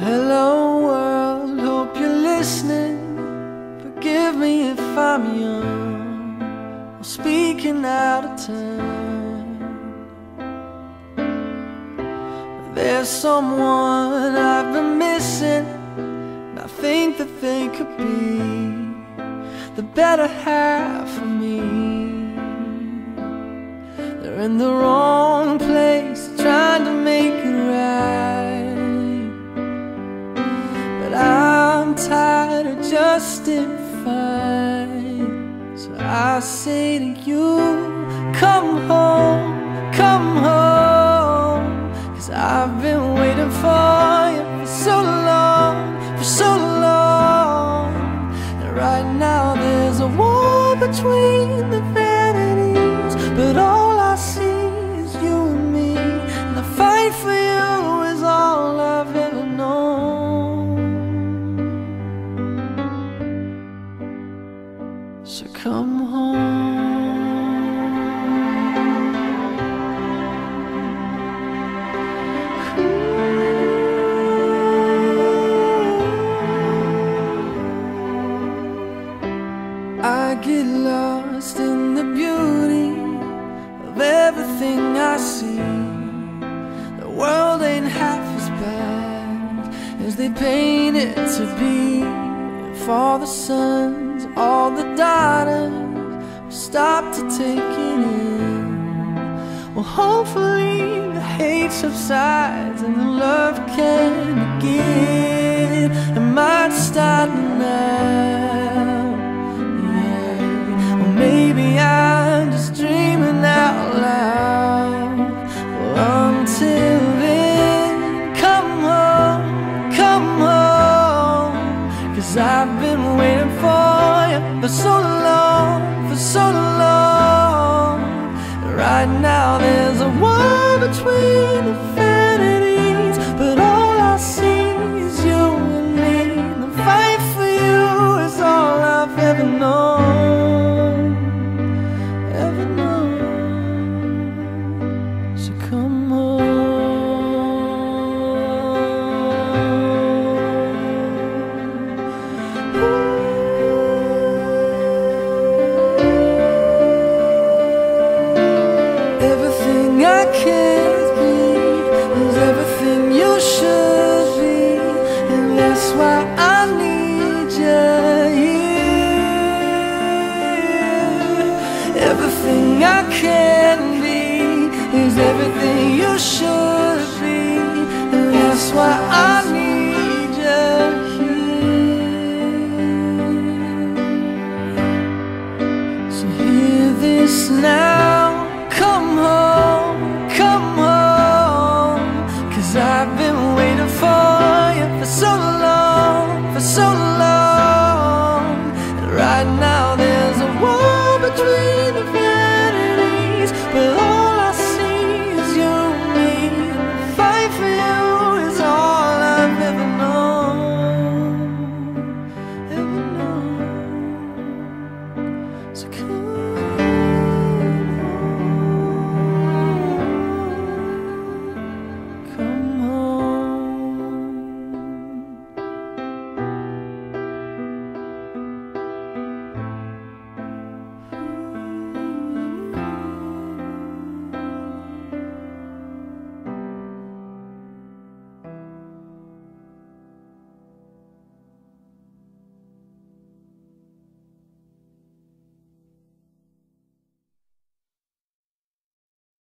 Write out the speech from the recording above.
hello world, hope you're listening. Forgive me if I'm young or speaking out of turn. There's someone I've been missing, and I think that they could be the better half of me. They're in the wrong place So I say to you, come home, come home. Cause I've been waiting for get lost in the beauty of everything I see. The world ain't half as bad as they paint it to be. If all the sons, all the daughters stop to take it in, well, hopefully the hate subsides and the love can begin. It might start now. So long. Right now, there's a war between Everything you should be And that's why I need you Everything I can be is everything Cause I've been waiting for you for so long, for so long